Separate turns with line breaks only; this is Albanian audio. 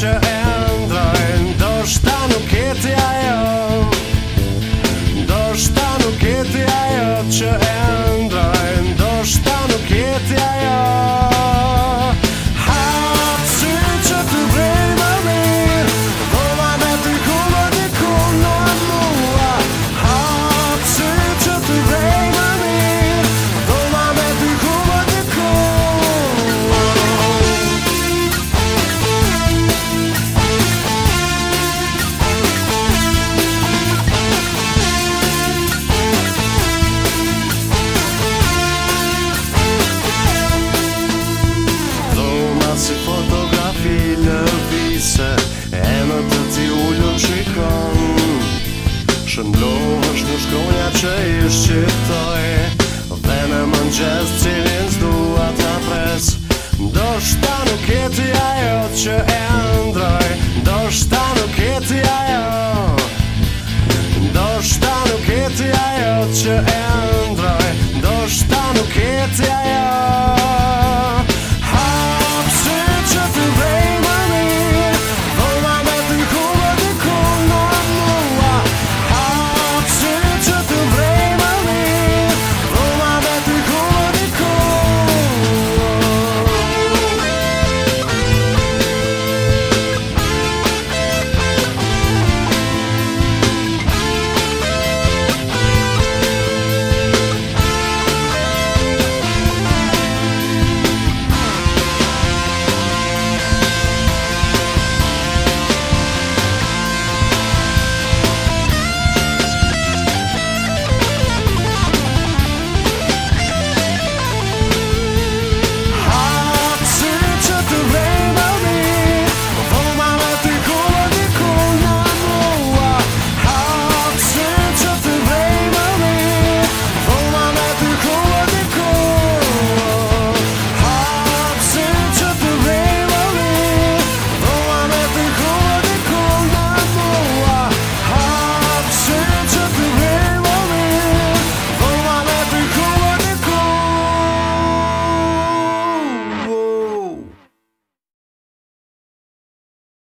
picture kryptoj Dhe në mëngjes cilin s'dua ta pres Do shta nuk jeti ajo që e ndroj Do shta nuk jeti që e ndroj